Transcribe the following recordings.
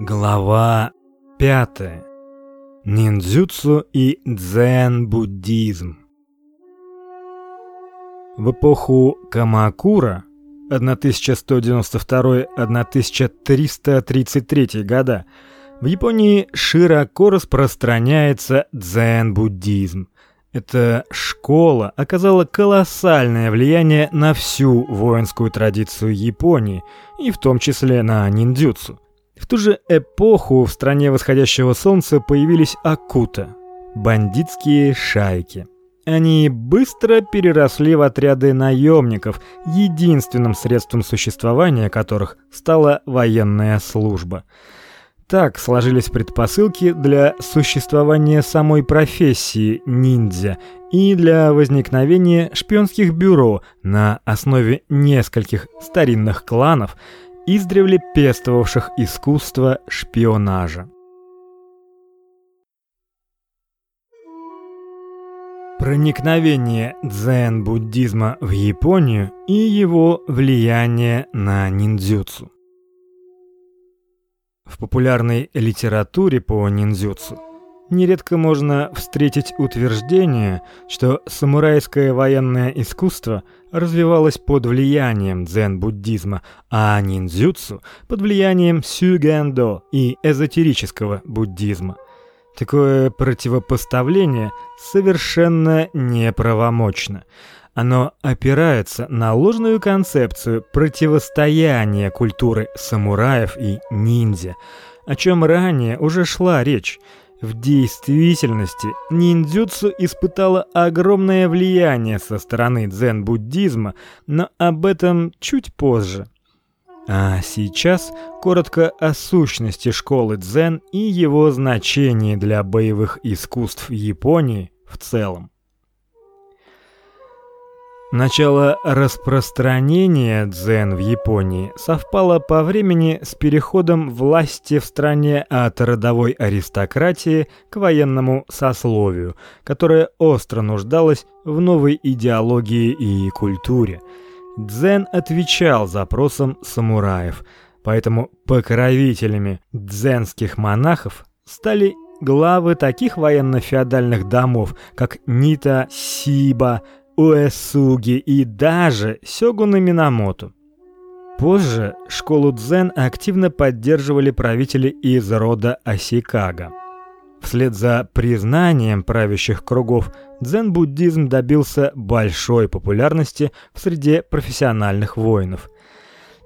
Глава 5. Ниндзюцу и дзен-буддизм. В эпоху Камакура 1192-1333 года в Японии широко распространяется дзен-буддизм. Эта школа оказала колоссальное влияние на всю воинскую традицию Японии, и в том числе на ниндзюцу. В ту же эпоху в стране восходящего солнца появились акута бандитские шайки. Они быстро переросли в отряды наемников, единственным средством существования которых стала военная служба. Так сложились предпосылки для существования самой профессии ниндзя и для возникновения шпионских бюро на основе нескольких старинных кланов, издревле пестовавших искусство шпионажа. Проникновение дзен-буддизма в Японию и его влияние на ниндзюцу. В популярной литературе по ниндзюцу нередко можно встретить утверждение, что самурайское военное искусство развивалось под влиянием дзен-буддизма, а ниндзюцу под влиянием сюгэндо и эзотерического буддизма. Такое противопоставление совершенно неправомочно. Оно опирается на ложную концепцию противостояния культуры самураев и ниндзя, о чем ранее уже шла речь. В действительности ниндзюцу испытало огромное влияние со стороны дзен-буддизма, но об этом чуть позже. А сейчас коротко о сущности школы дзен и его значении для боевых искусств Японии в целом. Начало распространения дзен в Японии совпало по времени с переходом власти в стране от родовой аристократии к военному сословию, которое остро нуждалось в новой идеологии и культуре. Дзен отвечал запросам самураев, поэтому покровителями дзенских монахов стали главы таких военно-феодальных домов, как Нита, Сиба, Уэсуги и даже сёгуны Минамото. Позже школу дзен активно поддерживали правители из рода Асикага. Вслед за признанием правящих кругов дзен-буддизм добился большой популярности в среде профессиональных воинов.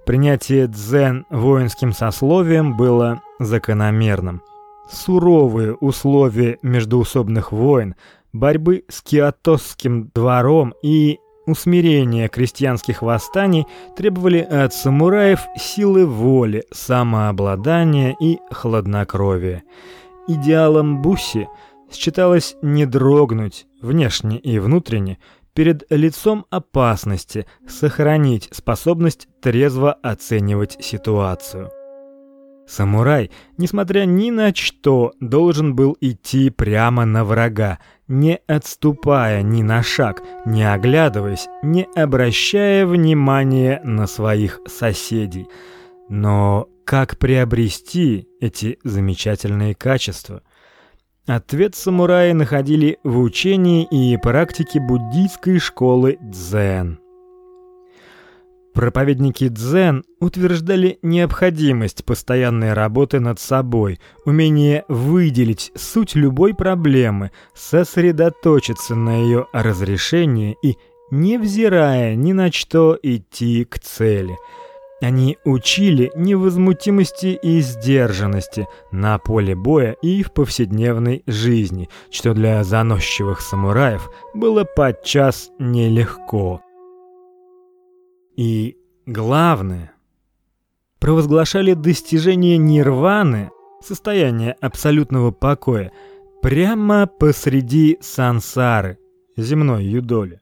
Принятие дзен воинским сословием было закономерным. Суровые условия междоусобных войн, борьбы с киотосским двором и усмирение крестьянских восстаний требовали от самураев силы воли, самообладания и хладнокровия. Идеалом Бусси считалось не дрогнуть внешне и внутренне перед лицом опасности, сохранить способность трезво оценивать ситуацию. Самурай, несмотря ни на что, должен был идти прямо на врага, не отступая ни на шаг, не оглядываясь, не обращая внимания на своих соседей. Но как приобрести эти замечательные качества? Ответ самураи находили в учении и практике буддийской школы дзен. Проповедники дзен утверждали необходимость постоянной работы над собой, умение выделить суть любой проблемы, сосредоточиться на ее разрешении и, невзирая ни на что, идти к цели. Они учили невозмутимости и сдержанности на поле боя и в повседневной жизни, что для заносчивых самураев было подчас нелегко. И главное, провозглашали достижение нирваны, состояние абсолютного покоя, прямо посреди сансары, земной юдоли.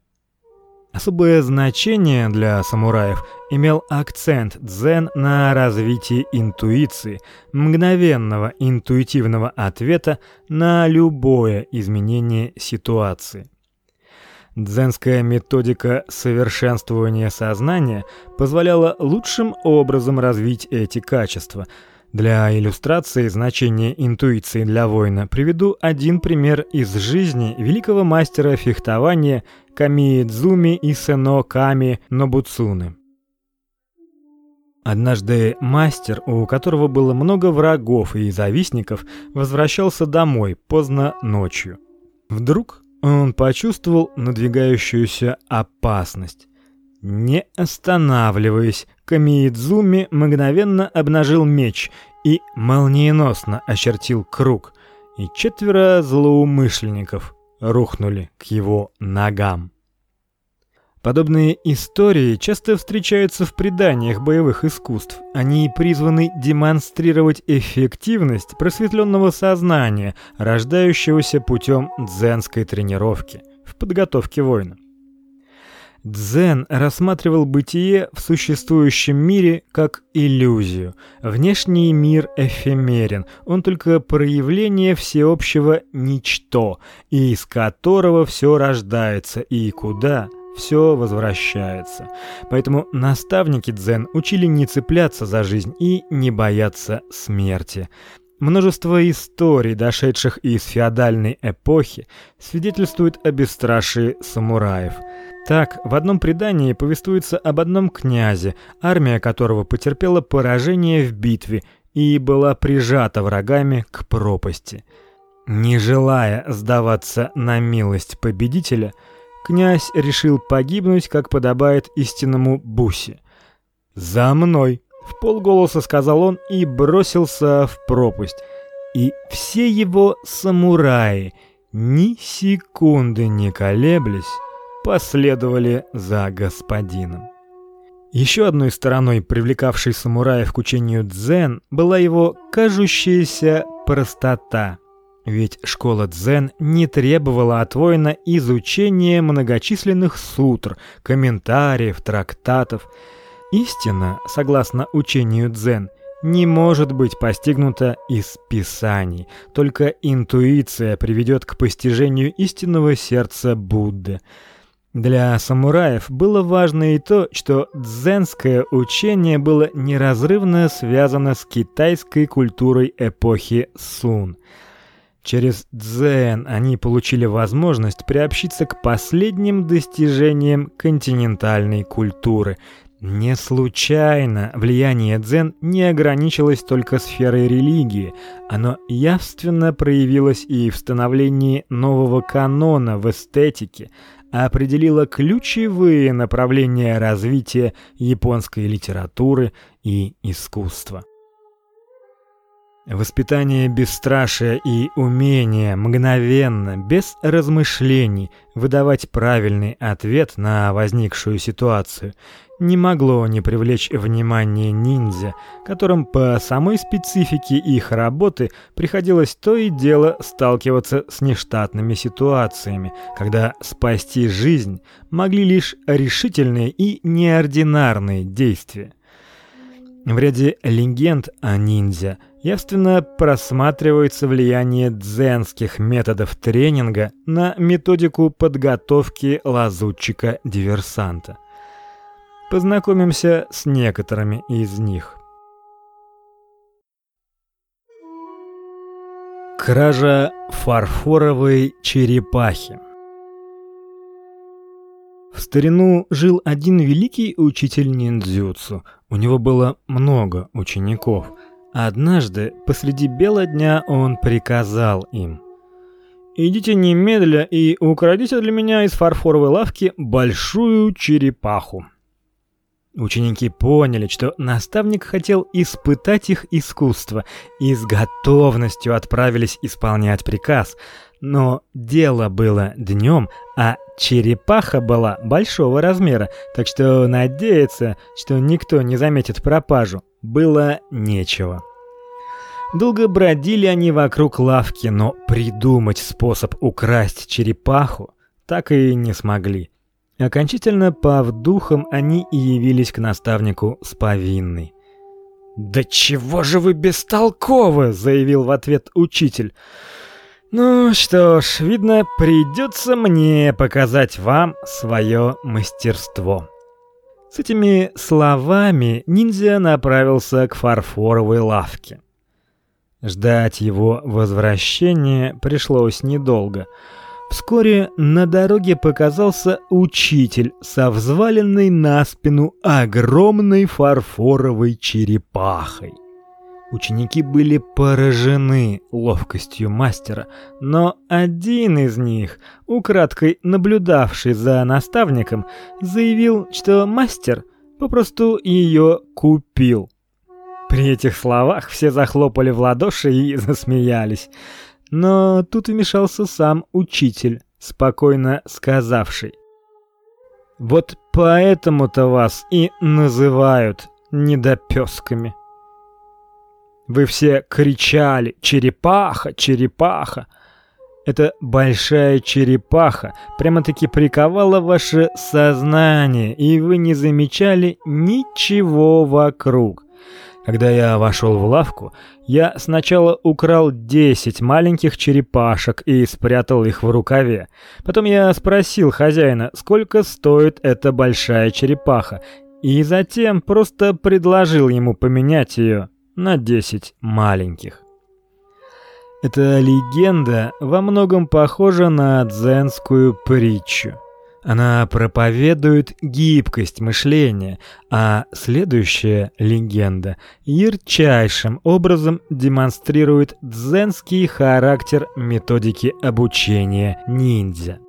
Особое значение для самураев имел акцент дзен на развитии интуиции, мгновенного интуитивного ответа на любое изменение ситуации. Дзенская методика совершенствования сознания позволяла лучшим образом развить эти качества. Для иллюстрации значения интуиции для воина приведу один пример из жизни великого мастера фехтования Камиидзуми Исено Ками Нобуцуны. Однажды мастер, у которого было много врагов и завистников, возвращался домой поздно ночью. Вдруг он почувствовал надвигающуюся опасность. Не останавливаясь, Камиидзуми мгновенно обнажил меч и молниеносно очертил круг, и четверо злоумышленников рухнули к его ногам. Подобные истории часто встречаются в преданиях боевых искусств. Они призваны демонстрировать эффективность просветленного сознания, рождающегося путем дзенской тренировки в подготовке воина. Дзен рассматривал бытие в существующем мире как иллюзию. Внешний мир эфемерен, он только проявление всеобщего ничто, из которого все рождается и куда все возвращается. Поэтому наставники дзен учили не цепляться за жизнь и не бояться смерти. Множество историй, дошедших из феодальной эпохи, свидетельствуют о бесстрашии самураев. Так, в одном предании повествуется об одном князе, армия которого потерпела поражение в битве и была прижата врагами к пропасти. Не желая сдаваться на милость победителя, князь решил погибнуть, как подобает истинному бусе. "За мной!" в полголоса сказал он и бросился в пропасть. И все его самураи, ни секунды не колеблясь, последовали за господином. Еще одной стороной, привлекавшей самураев к учению дзен, была его кажущаяся простота. Ведь школа дзен не требовала от воина изучения многочисленных сутр, комментариев, трактатов. Истина, согласно учению дзен, не может быть постигнута из писаний. Только интуиция приведет к постижению истинного сердца Будды. Для самураев было важно и то, что дзенское учение было неразрывно связано с китайской культурой эпохи Сун. Через дзен они получили возможность приобщиться к последним достижениям континентальной культуры. Не случайно влияние дзен не ограничилось только сферой религии. Оно явственно проявилось и в становлении нового канона в эстетике – определила ключевые направления развития японской литературы и искусства. Воспитание бесстрашия и умение мгновенно, без размышлений, выдавать правильный ответ на возникшую ситуацию не могло не привлечь внимание ниндзя, которым по самой специфике их работы приходилось то и дело сталкиваться с нештатными ситуациями, когда спасти жизнь могли лишь решительные и неординарные действия. В ряде легенд о ниндзя явственно просматривается влияние дзенских методов тренинга на методику подготовки лазутчика-диверсанта. Познакомимся с некоторыми из них. Кража фарфоровой черепахи. В старину жил один великий учитель ниндзюцу. У него было много учеников. Однажды посреди бела дня он приказал им: "Идите немедля и украдите для меня из фарфоровой лавки большую черепаху". Ученики поняли, что наставник хотел испытать их искусство и с готовностью отправились исполнять приказ. Но дело было днем, а черепаха была большого размера, так что надеяться, что никто не заметит пропажу, было нечего. Долго бродили они вокруг лавки, но придумать способ украсть черепаху так и не смогли. Окончательно пав духом, они и явились к наставнику с повинной. "Да чего же вы бестолковы", заявил в ответ учитель. Ну что ж, видно, придется мне показать вам свое мастерство. С этими словами ниндзя направился к фарфоровой лавке. Ждать его возвращения пришлось недолго. Вскоре на дороге показался учитель со взваленной на спину огромной фарфоровой черепахой. Ученики были поражены ловкостью мастера, но один из них, украдкой наблюдавший за наставником, заявил, что мастер попросту ее купил. При этих словах все захлопали в ладоши и засмеялись. Но тут вмешался сам учитель, спокойно сказавший: "Вот поэтому-то вас и называют недопёсками. Вы все кричали: "Черепаха, черепаха!" Эта большая черепаха прямо-таки приковала ваше сознание, и вы не замечали ничего вокруг. Когда я вошел в лавку, я сначала украл десять маленьких черепашек и спрятал их в рукаве. Потом я спросил хозяина, сколько стоит эта большая черепаха, и затем просто предложил ему поменять ее на десять маленьких. Эта легенда во многом похожа на дзенскую притчу. Она проповедует гибкость мышления, а следующая легенда ярчайшим образом демонстрирует дзенский характер методики обучения ниндзя.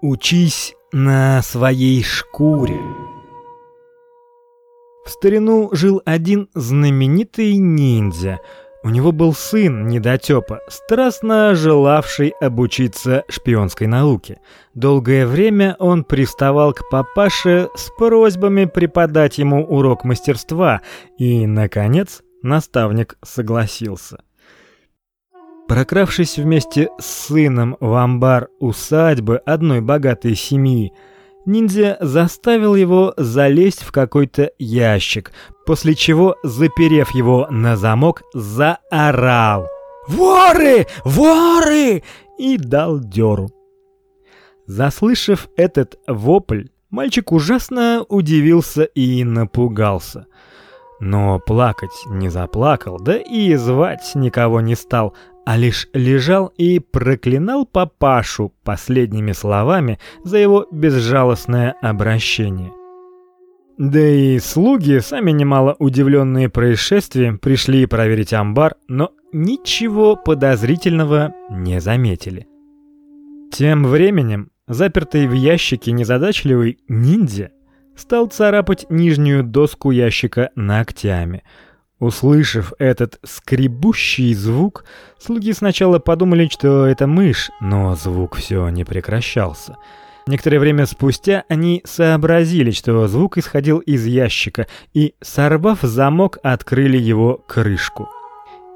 Учись на своей шкуре. В старину жил один знаменитый ниндзя – у него был сын недотёпа, страстно желавший обучиться шпионской науке. Долгое время он приставал к папаше с просьбами преподать ему урок мастерства, и наконец наставник согласился. Прокравшись вместе с сыном в амбар усадьбы одной богатой семьи, ниндзя заставил его залезть в какой-то ящик, после чего, заперев его на замок, заорал: "Воры! Воры!" и дал дёру. Заслышав этот вопль, мальчик ужасно удивился и напугался. Но плакать не заплакал, да и звать никого не стал, а лишь лежал и проклинал папашу последними словами за его безжалостное обращение. Да и слуги, сами немало удивленные происшествием, пришли проверить амбар, но ничего подозрительного не заметили. Тем временем, запертый в ящике незадачливый ниндзя стал царапать нижнюю доску ящика ногтями – Услышав этот скребущий звук, слуги сначала подумали, что это мышь, но звук все не прекращался. Некоторое время спустя они сообразили, что звук исходил из ящика, и, сорвав замок, открыли его крышку.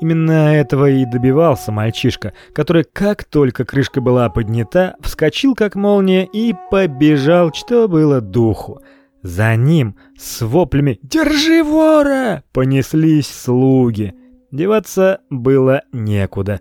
Именно этого и добивался мальчишка, который, как только крышка была поднята, вскочил как молния и побежал, что было духу. За ним с воплями «Держи вора!» понеслись слуги. Деваться было некуда.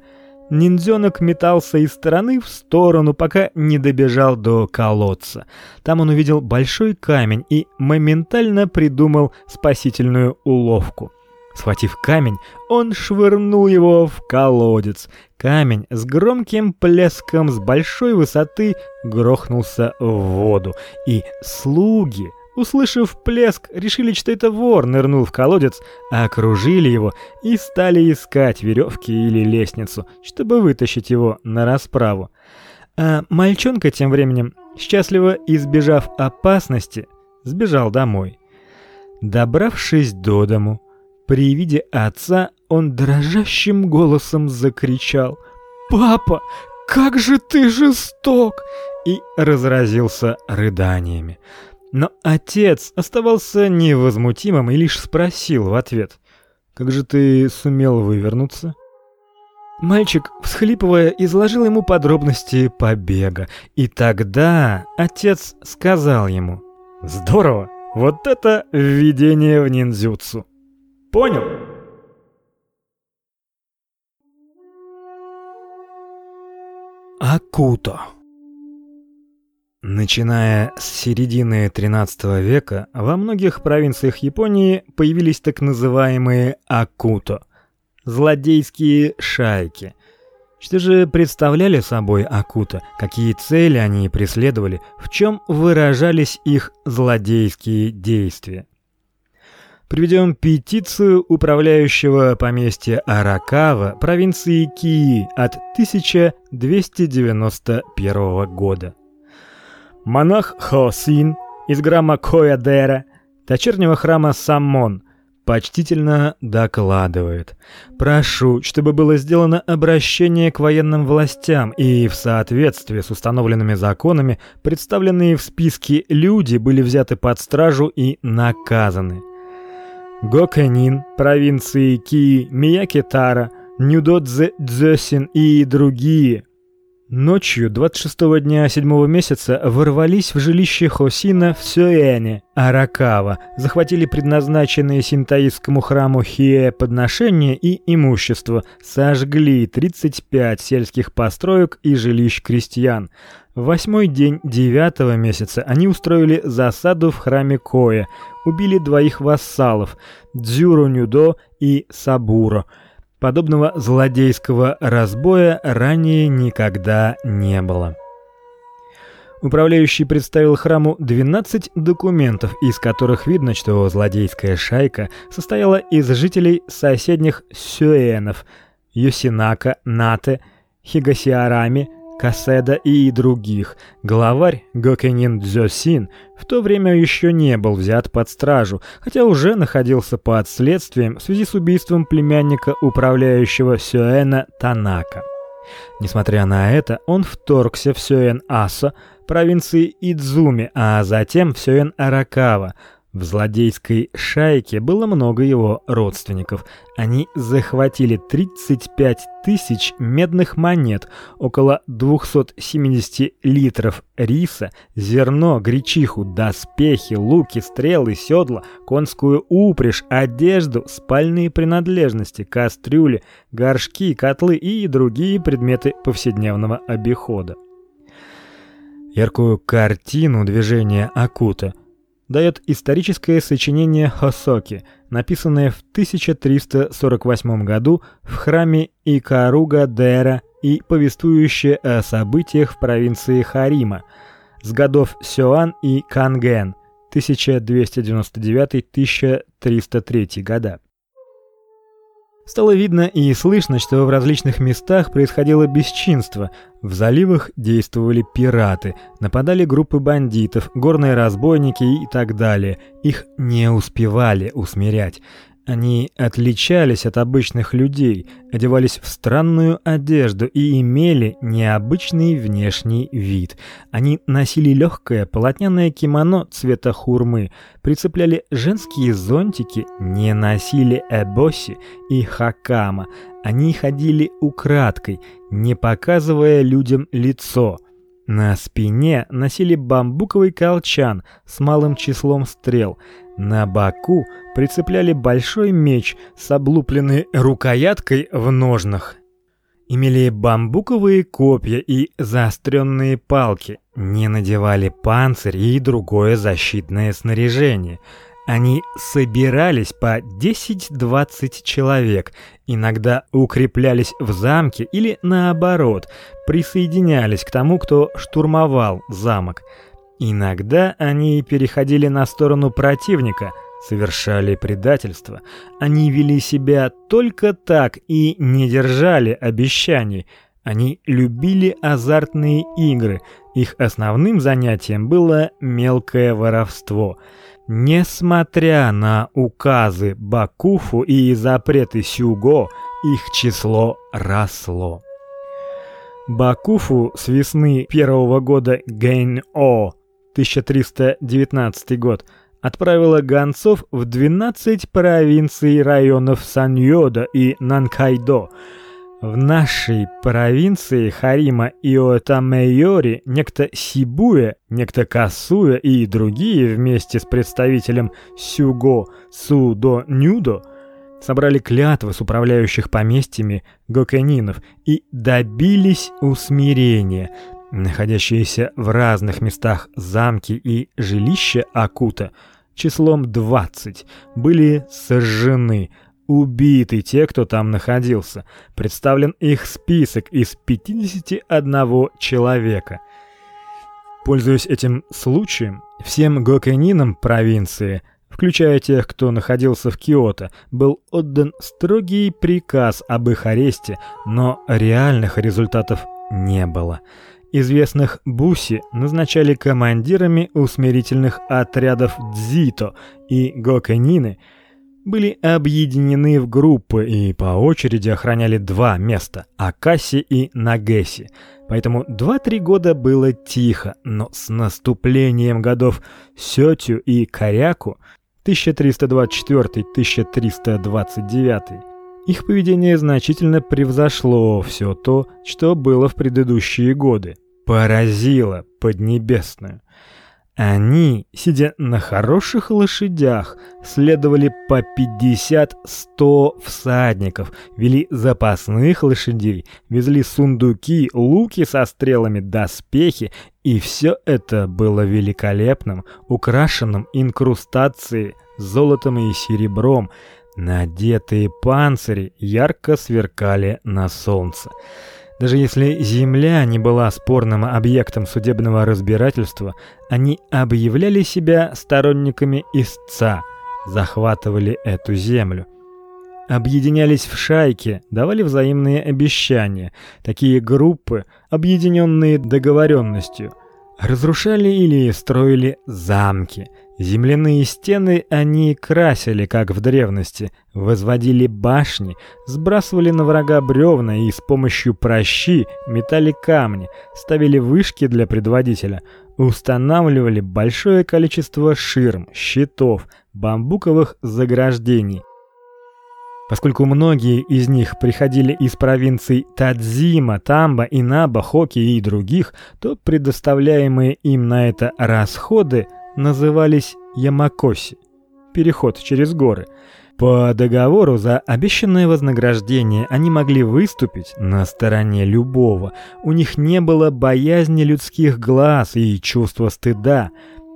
Ниндзёнок метался из стороны в сторону, пока не добежал до колодца. Там он увидел большой камень и моментально придумал спасительную уловку. Схватив камень, он швырнул его в колодец. Камень с громким плеском с большой высоты грохнулся в воду, и слуги Услышав плеск, решили, что это вор нырнул в колодец, окружили его и стали искать веревки или лестницу, чтобы вытащить его на расправу. А мальчонка тем временем, счастливо избежав опасности, сбежал домой. Добравшись до дому, при виде отца он дрожащим голосом закричал: "Папа, как же ты жесток!" и разразился рыданиями. Но отец оставался невозмутимым и лишь спросил в ответ: "Как же ты сумел вывернуться?" Мальчик, всхлипывая, изложил ему подробности побега, и тогда отец сказал ему: "Здорово. Вот это введение в ниндзюцу. Понял?" Акуто Начиная с середины XIII века во многих провинциях Японии появились так называемые акуто злодейские шайки. Что же представляли собой акуто? Какие цели они преследовали? В чем выражались их злодейские действия? Приведем петицию управляющего поместья Аракава провинции Кии от 1291 года. Монах Хосин из грама Коядера, дочернего храма Саммон, почтительно докладывает: "Прошу, чтобы было сделано обращение к военным властям и в соответствии с установленными законами представленные в списке люди были взяты под стражу и наказаны. Гокэнин, провинции Ки, Миякитара, Нюдодзе Дзёсин и другие Ночью 26-го дня седьмого месяца ворвались в жилище Хосина в Сюэне, Аракава, захватили предназначенные синтаистскому храму Хие подношения и имущество, сожгли 35 сельских построек и жилищ крестьян. Восьмой день девятого месяца они устроили засаду в храме Коя, убили двоих вассалов Дзюру Нюдо и Сабуро. Подобного злодейского разбоя ранее никогда не было. Управляющий представил храму 12 документов, из которых видно, что злодейская шайка состояла из жителей соседних сюэнов: Юсинака, Нате, Хигасиарами, Каседа и других, главарь Гокенин Дзёсин в то время еще не был взят под стражу, хотя уже находился под следствием в связи с убийством племянника управляющего Сюэна Танака. Несмотря на это, он вторгся в Сюэн-Асо, провинции Идзуми, а затем в Сюэн-Аракава, в злодейской шайке было много его родственников. Они захватили 35 тысяч медных монет, около 270 литров риса, зерно, гречиху, доспехи, луки, стрелы, седла, конскую упряжь, одежду, спальные принадлежности, кастрюли, горшки, котлы и другие предметы повседневного обихода. Яркую картину движения Акута – дает историческое сочинение Хосоки, написанное в 1348 году в храме Икаруга-дера и повествующее о событиях в провинции Харима с годов Сёан и Канген 1299-1303 года. Стало видно и слышно, что в различных местах происходило бесчинство. В заливах действовали пираты, нападали группы бандитов, горные разбойники и так далее. Их не успевали усмирять. Они отличались от обычных людей, одевались в странную одежду и имели необычный внешний вид. Они носили легкое полотняное кимоно цвета хурмы, прицепляли женские зонтики, не носили эбоси и хакама. Они ходили украдкой, не показывая людям лицо. На спине носили бамбуковый колчан с малым числом стрел. На боку прицепляли большой меч с облупленной рукояткой в ножнах. Имели бамбуковые копья и заостренные палки, не надевали панцирь и другое защитное снаряжение. Они собирались по 10-20 человек, иногда укреплялись в замке или наоборот, присоединялись к тому, кто штурмовал замок. Иногда они переходили на сторону противника, совершали предательство. Они вели себя только так и не держали обещаний. Они любили азартные игры. Их основным занятием было мелкое воровство. Несмотря на указы Бакуфу и запреты Сюго, их число росло. Бакуфу с весны первого года Гэнь-О 1319 год отправила гонцов в 12 провинций районов Саньёда и Нанкайдо. В нашей провинции Харима и Отамейори некто Сибуя, некто Касуя и другие вместе с представителем Сюго Судо Нюдо собрали клятвы с управляющих поместьями гокенинов и добились усмирения – Находящиеся в разных местах замки и жилища Акута числом 20 были сожжены, убиты те, кто там находился. Представлен их список из 51 человека. Пользуясь этим случаем, всем гокенинам провинции, включая тех, кто находился в Киото, был отдан строгий приказ об их аресте, но реальных результатов не было. Известных буси назначали командирами усмирительных отрядов дзито и гокенины были объединены в группы и по очереди охраняли два места Акаси и Нагеси. Поэтому 2-3 года было тихо, но с наступлением годов Сётю и Каряку 1324-1329 их поведение значительно превзошло все то, что было в предыдущие годы. Поразило Поднебесную. Они, сидя на хороших лошадях, следовали по 50-100 всадников, вели запасных лошадей, везли сундуки, луки со стрелами, доспехи, и все это было великолепным, украшенным инкрустацией золотом и серебром, Надетые панцири ярко сверкали на солнце. Даже если земля не была спорным объектом судебного разбирательства, они объявляли себя сторонниками истца, захватывали эту землю. Объединялись в шайки, давали взаимные обещания. Такие группы, объединенные договоренностью, разрушали или строили замки, Земляные стены они красили, как в древности, возводили башни, сбрасывали на врага бревна и с помощью прощи метали камни, ставили вышки для предводителя, устанавливали большое количество ширм, щитов, бамбуковых заграждений. Поскольку многие из них приходили из провинций Тадзима, Тамба, Инаба, Хоки и других, то предоставляемые им на это расходы – назывались Ямакоси переход через горы. По договору за обещанное вознаграждение они могли выступить на стороне любого. У них не было боязни людских глаз и чувства стыда.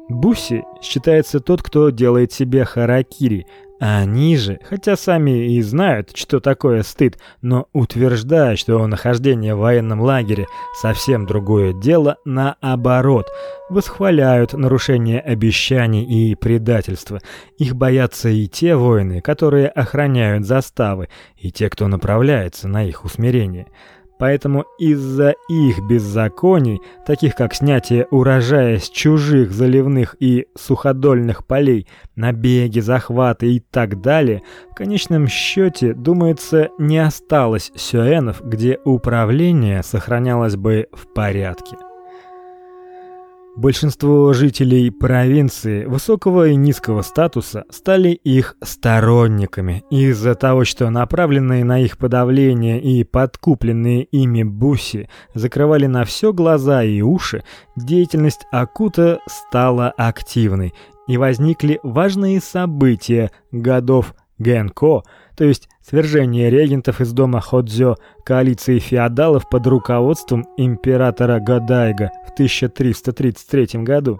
Буси считается тот, кто делает себе харакири, а они же, хотя сами и знают, что такое стыд, но утверждают, что нахождение в военном лагере совсем другое дело, наоборот, восхваляют нарушение обещаний и предательство. Их боятся и те воины, которые охраняют заставы, и те, кто направляется на их усмирение. Поэтому из-за их беззаконий, таких как снятие урожая с чужих заливных и суходольных полей, набеги, захваты и так далее, в конечном счете, думается, не осталось сюэнов, где управление сохранялось бы в порядке. Большинство жителей провинции высокого и низкого статуса стали их сторонниками. Из-за того, что направленные на их подавление и подкупленные ими буси закрывали на все глаза и уши, деятельность Акута стала активной, и возникли важные события годов Генко – то есть свержение регентов из дома Ходзё коалиции феодалов под руководством императора Гадайга в 1333 году.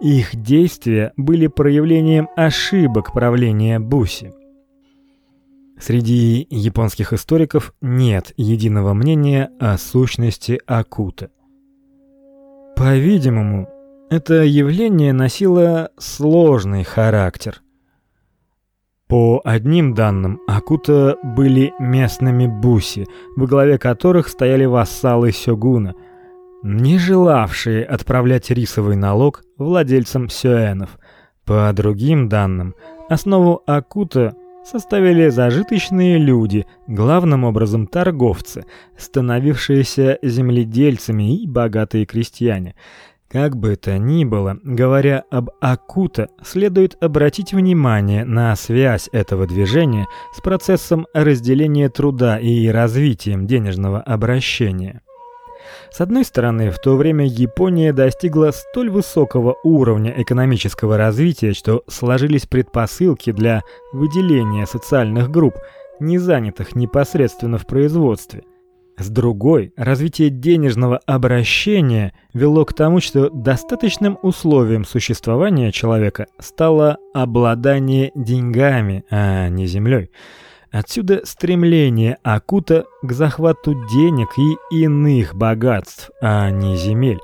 Их действия были проявлением ошибок правления Буси. Среди японских историков нет единого мнения о сущности Акута. По-видимому, это явление носило сложный характер – по одним данным, Акута были местными буси, во главе которых стояли вассалы сёгуна, не желавшие отправлять рисовый налог владельцам сёэнов. По другим данным, основу Акута составили зажиточные люди, главным образом торговцы, становившиеся земледельцами и богатые крестьяне. Как бы то ни было, говоря об Акута, следует обратить внимание на связь этого движения с процессом разделения труда и развитием денежного обращения. С одной стороны, в то время Япония достигла столь высокого уровня экономического развития, что сложились предпосылки для выделения социальных групп, не занятых непосредственно в производстве – С другой, развитие денежного обращения вело к тому, что достаточным условием существования человека стало обладание деньгами, а не землей. Отсюда стремление Акута к захвату денег и иных богатств, а не земель.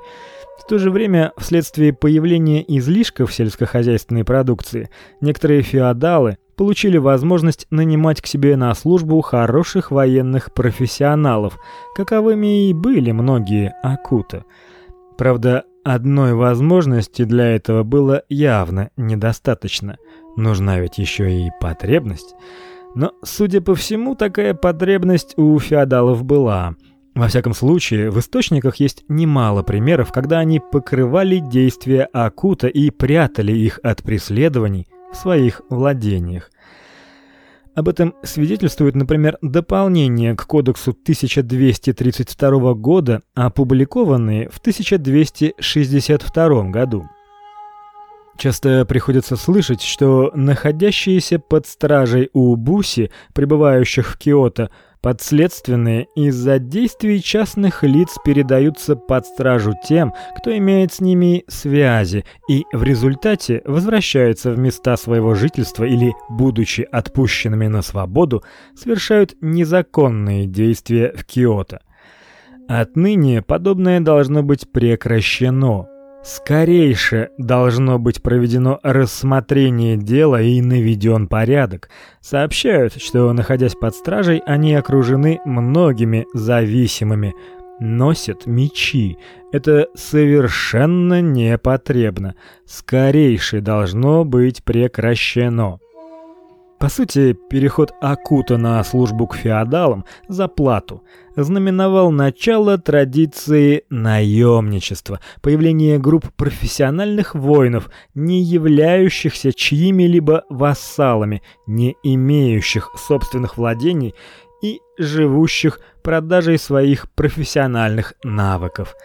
В то же время, вследствие появления излишков сельскохозяйственной продукции, некоторые феодалы получили возможность нанимать к себе на службу хороших военных профессионалов, каковыми и были многие акута. Правда, одной возможности для этого было явно недостаточно. Нужна ведь еще и потребность. Но, судя по всему, такая потребность у феодалов была – во всяком случае, в источниках есть немало примеров, когда они покрывали действия Акута и прятали их от преследований в своих владениях. Об этом свидетельствует, например, дополнение к кодексу 1232 года, опубликованные в 1262 году. Часто приходится слышать, что находящиеся под стражей у Буси, пребывающих в Киото, Подследственные из-за действий частных лиц передаются под стражу тем, кто имеет с ними связи, и в результате возвращаются в места своего жительства или, будучи отпущенными на свободу, совершают незаконные действия в Киото. Отныне подобное должно быть прекращено. Скорейше должно быть проведено рассмотрение дела и наведен порядок. Сообщают, что находясь под стражей, они окружены многими зависимыми, носят мечи. Это совершенно непотребно. Скорейше должно быть прекращено. По сути, переход Акута на службу к феодалам за плату знаменовал начало традиции наемничества, появление групп профессиональных воинов, не являющихся чьими-либо вассалами, не имеющих собственных владений и живущих продажей своих профессиональных навыков.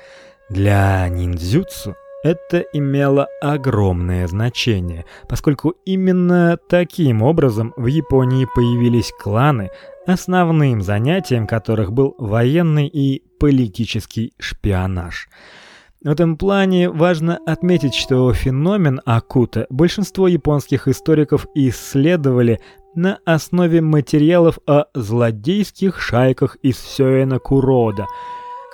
Для ниндзюцу это имело огромное значение, поскольку именно таким образом в Японии появились кланы, основным занятием которых был военный и политический шпионаж. В этом плане важно отметить, что феномен акута большинство японских историков исследовали на основе материалов о злодейских шайках из Сёэна Курода,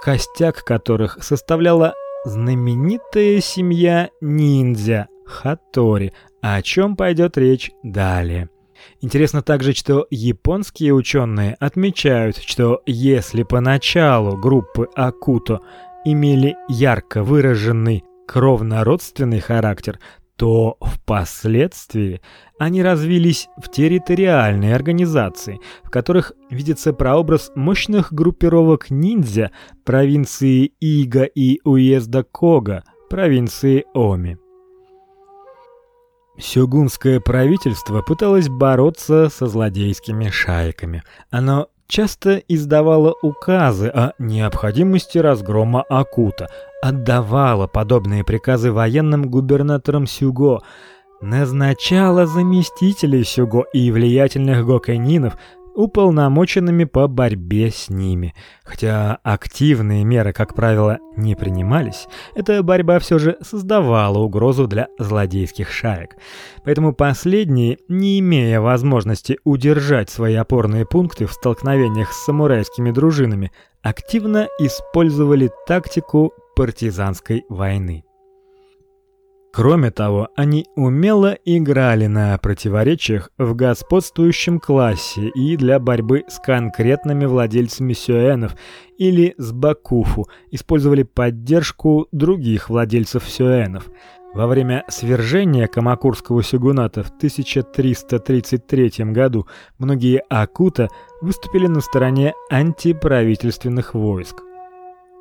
костяк которых составляла знаменитая семья ниндзя Хатори, о чем пойдет речь далее. Интересно также, что японские ученые отмечают, что если поначалу группы Акуто имели ярко выраженный кровно-родственный характер, то впоследствии они развились в территориальные организации, в которых видится прообраз мощных группировок ниндзя провинции Ига и уезда Кога, провинции Оми. Сёгунское правительство пыталось бороться со злодейскими шайками. Оно часто издавало указы о необходимости разгрома Акута, отдавало подобные приказы военным губернаторам Сюго, назначало заместителей Сюго и влиятельных гокэнинов уполномоченными по борьбе с ними. Хотя активные меры, как правило, не принимались, эта борьба все же создавала угрозу для злодейских шаек. Поэтому последние, не имея возможности удержать свои опорные пункты в столкновениях с самурайскими дружинами, активно использовали тактику партизанской войны. Кроме того, они умело играли на противоречиях в господствующем классе и для борьбы с конкретными владельцами сюэнов или с бакуфу использовали поддержку других владельцев сюэнов. Во время свержения Камакурского сёгуната в 1333 году многие акута выступили на стороне антиправительственных войск.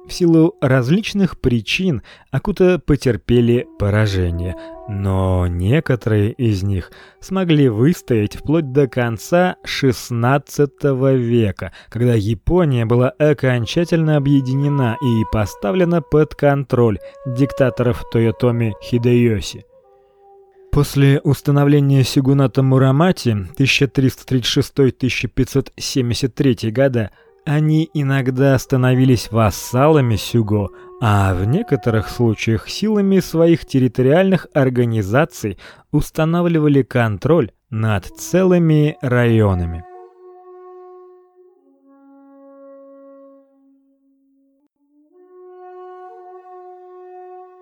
В силу различных причин Акута потерпели поражение, но некоторые из них смогли выстоять вплоть до конца XVI века, когда Япония была окончательно объединена и поставлена под контроль диктаторов Тойотоми Хидэёси. После установления сёгуната Мурамати 1336-1573 года они иногда становились вассалами сюго, а в некоторых случаях силами своих территориальных организаций устанавливали контроль над целыми районами.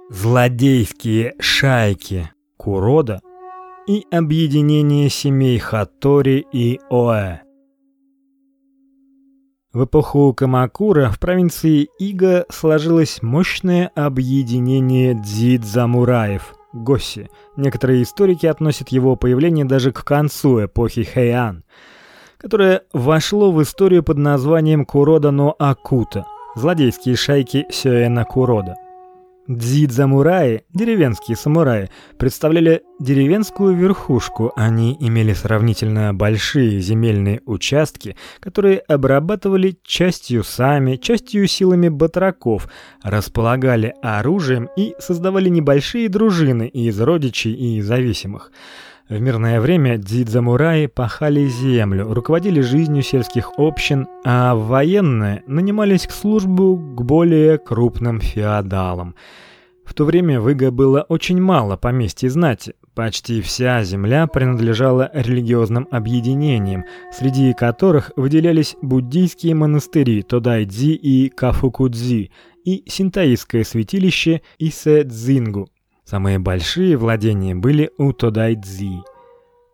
Злодейские шайки Курода и объединение семей Хатори и Оэ. В эпоху Камакура в провинции Ига сложилось мощное объединение дзидзамураев Госи. Некоторые историки относят его появление даже к концу эпохи Хэйан, которое вошло в историю под названием Курода но Акута. Злодейские шайки Сёэна Курода. Дзидзамураи, деревенские самураи, представляли деревенскую верхушку. Они имели сравнительно большие земельные участки, которые обрабатывали частью сами, частью силами батраков, располагали оружием и создавали небольшие дружины из родичей и зависимых. В мирное время дзидзамураи пахали землю, руководили жизнью сельских общин, а военные нанимались к службу к более крупным феодалам. В то время в Иго было очень мало поместьй знати. Почти вся земля принадлежала религиозным объединениям, среди которых выделялись буддийские монастыри Тодайдзи и Кафукудзи и синтоистское святилище Исэдзингу. Самые большие владения были у Тодайдзи.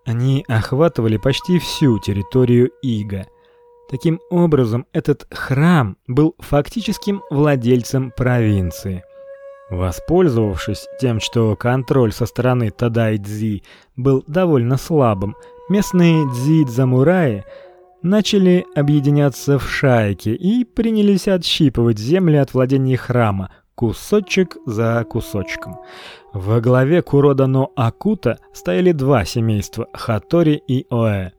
Они охватывали почти всю территорию Ига. Таким образом, этот храм был фактическим владельцем провинции. Воспользовавшись тем, что контроль со стороны Тадайдзи был довольно слабым, местные дзидзамураи начали объединяться в шайки и принялись отщипывать земли от владений храма, кусочек за кусочком. Во главе Куродано Акута стояли два семейства Хатори и Оэ.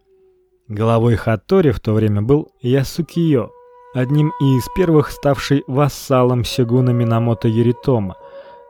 Главой Хатори в то время был Ясукиё, одним из первых ставший вассалом сёгуна Минамото Еритома.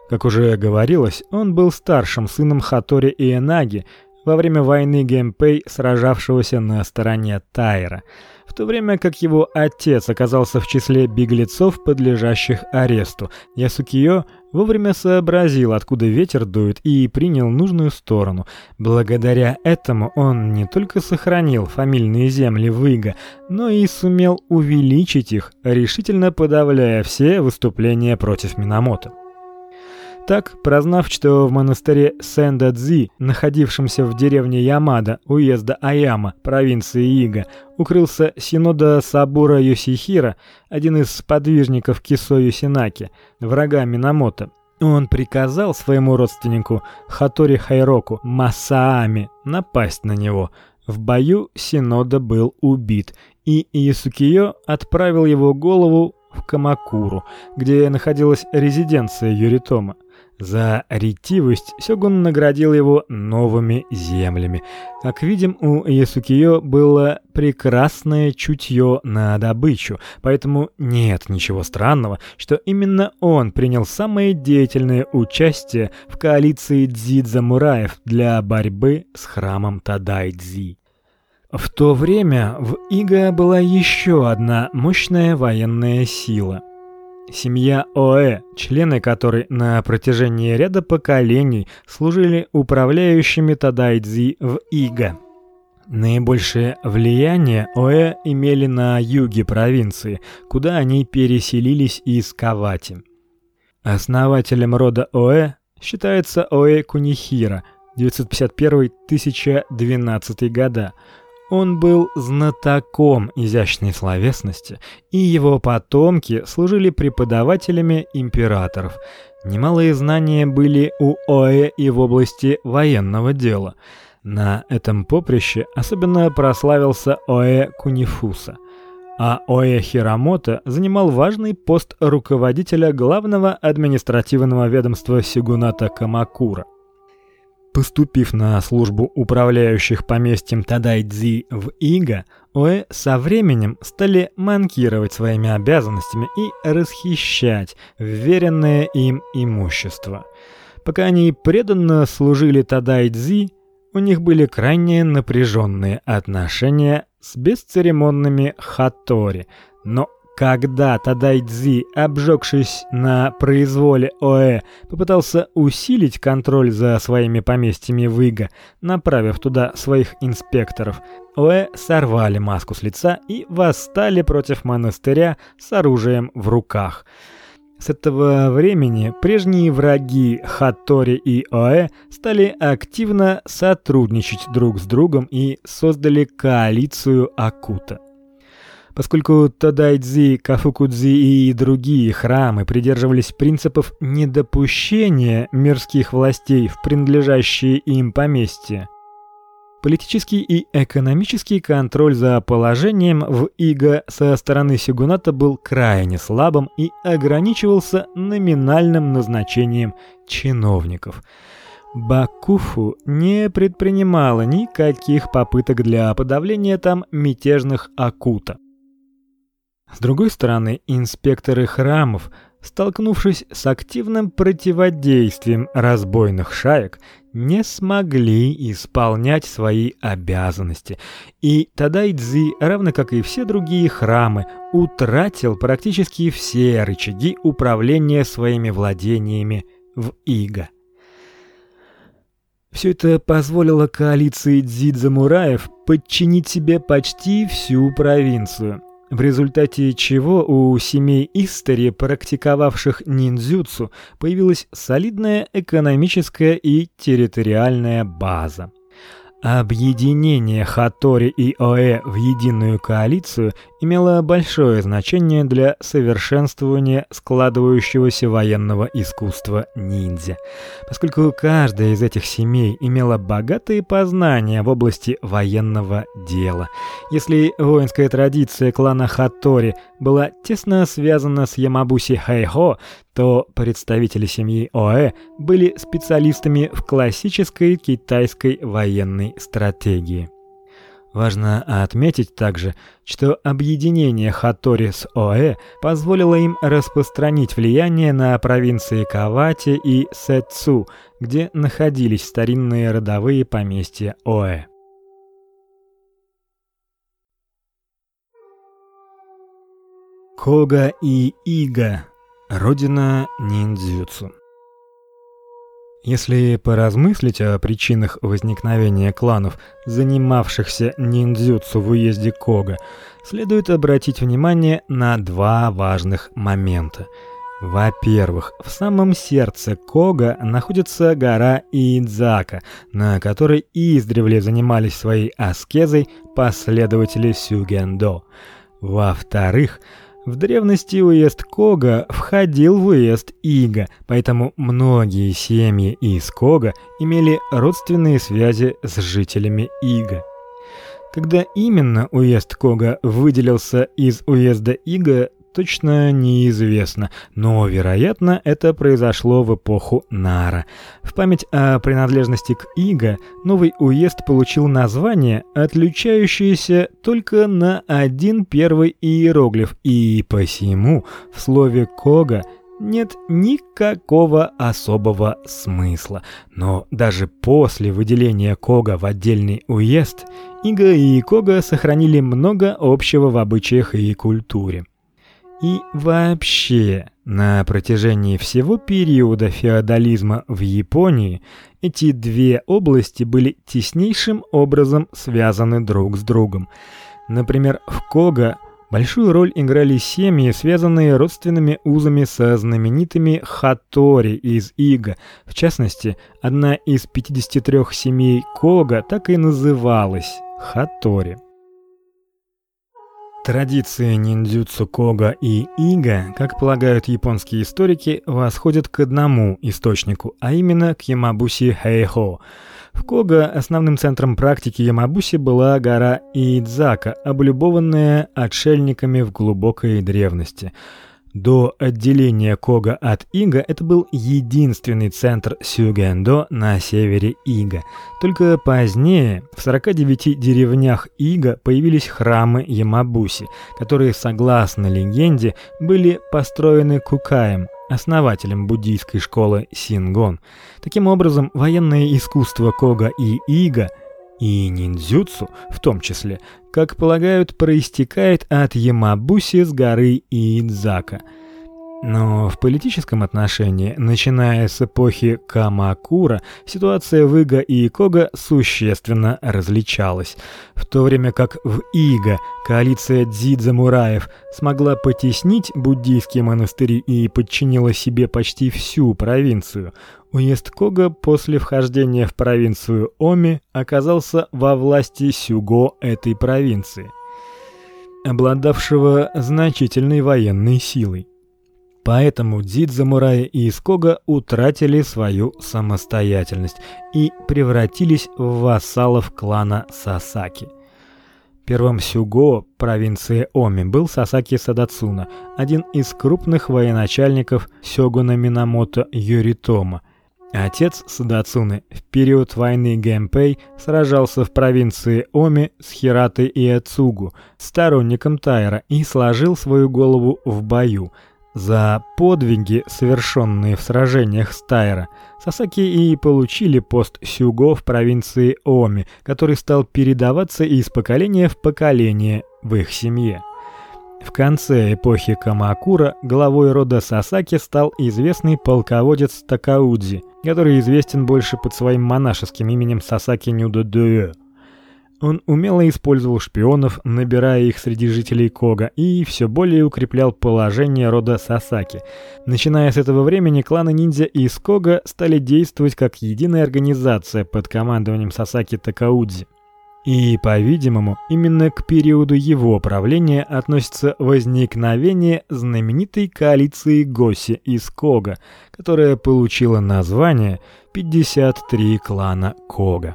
Как уже говорилось, он был старшим сыном Хатори Иенаги, во время войны Гэмпэй, сражавшегося на стороне Тайра, в то время как его отец оказался в числе беглецов, подлежащих аресту. Ясукиё вовремя сообразил, откуда ветер дует, и принял нужную сторону. Благодаря этому он не только сохранил фамильные земли Выга, но и сумел увеличить их, решительно подавляя все выступления против Минамото. Так, прознав, что в монастыре Сэндадзи, находившемся в деревне Ямада, уезда Аяма, провинции Ига, укрылся синода Сабура Йосихира, один из подвижников Кисо Юсинаки, врага Минамото, он приказал своему родственнику Хатори Хайроку Масаами напасть на него. В бою Синода был убит, и Ясукиё отправил его голову в Камакуру, где находилась резиденция Юритома. За ретивость сёгун наградил его новыми землями. Как видим, у Ясукиё было прекрасное чутье на добычу, поэтому нет ничего странного, что именно он принял самое деятельное участие в коалиции дзидзамураев для борьбы с храмом Тадайдзи. В то время в Ига была еще одна мощная военная сила – Семья Оэ, члены которой на протяжении ряда поколений служили управляющими Тадайдзи в Ига. Наибольшее влияние Оэ имели на юге провинции, куда они переселились из Кавати. Основателем рода Оэ считается Оэ Кунихира 951-1012 года. Он был знатоком изящной словесности, и его потомки служили преподавателями императоров. Немалые знания были у Оэ и в области военного дела. На этом поприще особенно прославился Оэ Кунифуса. А Оэ Хирамото занимал важный пост руководителя главного административного ведомства сёгуната Камакура. Поступив на службу управляющих поместьем Тадайдзи в Ига, Оэ со временем стали манкировать своими обязанностями и расхищать вверенное им имущество. Пока они преданно служили Тадайдзи, у них были крайне напряженные отношения с бесцеремонными хатори, Но когда Тадайдзи, обжегшись на произволе Оэ, попытался усилить контроль за своими поместьями в Ига, направив туда своих инспекторов, Оэ сорвали маску с лица и восстали против монастыря с оружием в руках. С этого времени прежние враги Хатори и Оэ стали активно сотрудничать друг с другом и создали коалицию Акута. Поскольку Тадайдзи, Кафукудзи и другие храмы придерживались принципов недопущения мирских властей в принадлежащие им поместья, Политический и экономический контроль за положением в Иго со стороны сёгуната был крайне слабым и ограничивался номинальным назначением чиновников. Бакуфу не предпринимала никаких попыток для подавления там мятежных акута. С другой стороны, инспекторы храмов, столкнувшись с активным противодействием разбойных шаек, не смогли исполнять свои обязанности. И Тадайдзи, равно как и все другие храмы, утратил практически все рычаги управления своими владениями в Иго. Все это позволило коалиции дзидзамураев подчинить себе почти всю провинцию в результате чего у семей Истори, практиковавших ниндзюцу, появилась солидная экономическая и территориальная база. Объединение Хатори и Оэ в единую коалицию имело большое значение для совершенствования складывающегося военного искусства ниндзя, поскольку каждая из этих семей имела богатые познания в области военного дела. Если воинская традиция клана Хатори была тесно связана с Ямабуси Хэйхо, то представители семьи Оэ были специалистами в классической китайской военной стратегии. Важно отметить также, что объединение Хатори с Оэ позволило им распространить влияние на провинции Кавати и Сэцу, где находились старинные родовые поместья Оэ. Кога и Ига Родина ниндзюцу. Если поразмыслить о причинах возникновения кланов, занимавшихся ниндзюцу в уезде Кога, следует обратить внимание на два важных момента. Во-первых, в самом сердце Кога находится гора Идзака, на которой издревле занимались своей аскезой последователи Сюгендо. Во-вторых, в древности уезд Кога входил в уезд Ига, поэтому многие семьи из Кога имели родственные связи с жителями Ига. Когда именно уезд Кога выделился из уезда Ига, точно неизвестно, но, вероятно, это произошло в эпоху Нара. В память о принадлежности к Ига новый уезд получил название, отличающееся только на один первый иероглиф, и посему в слове Кога нет никакого особого смысла. Но даже после выделения Кога в отдельный уезд, Ига и Кога сохранили много общего в обычаях и культуре. И вообще, на протяжении всего периода феодализма в Японии эти две области были теснейшим образом связаны друг с другом. Например, в Кога большую роль играли семьи, связанные родственными узами со знаменитыми хатори из Ига. В частности, одна из 53 семей Кога так и называлась хатори. Традиции ниндзюцу Кога и Ига, как полагают японские историки, восходят к одному источнику, а именно к Ямабуси Хэйхо. В Кога основным центром практики Ямабуси была гора Идзака, облюбованная отшельниками в глубокой древности. До отделения Кога от Ига это был единственный центр сюгэндо на севере Ига. Только позднее в 49 деревнях Ига появились храмы Ямабуси, которые, согласно легенде, были построены Кукаем, основателем буддийской школы Сингон. Таким образом, военное искусство Кога и Ига и ниндзюцу, в том числе, как полагают, проистекает от Ямабуси с горы Иидзака – но в политическом отношении, начиная с эпохи Камакура, ситуация в Ига и Икога существенно различалась. В то время как в Ига коалиция дзидзамураев смогла потеснить буддийские монастыри и подчинила себе почти всю провинцию, уезд Кога после вхождения в провинцию Оми оказался во власти сюго этой провинции, обладавшего значительной военной силой. Поэтому Дзидзамурай и Искога утратили свою самостоятельность и превратились в вассалов клана Сасаки. Первым сюго провинции Оми был Сасаки Садацуна, один из крупных военачальников сёгуна Минамото Юритома. Отец Садацуны в период войны Гэмпэй сражался в провинции Оми с Хиратой и Ацугу, сторонником Тайра, и сложил свою голову в бою – за подвиги, совершенные в сражениях с Тайра, Сасаки и получили пост сюго в провинции Оми, который стал передаваться из поколения в поколение в их семье. В конце эпохи Камакура главой рода Сасаки стал известный полководец Такаудзи, который известен больше под своим монашеским именем Сасаки Нюдодё. Он умело использовал шпионов, набирая их среди жителей Кога, и все более укреплял положение рода Сасаки. Начиная с этого времени кланы ниндзя из Кога стали действовать как единая организация под командованием Сасаки Такаудзи. И, по-видимому, именно к периоду его правления относится возникновение знаменитой коалиции Госи из Кога, которая получила название 53 клана Кога.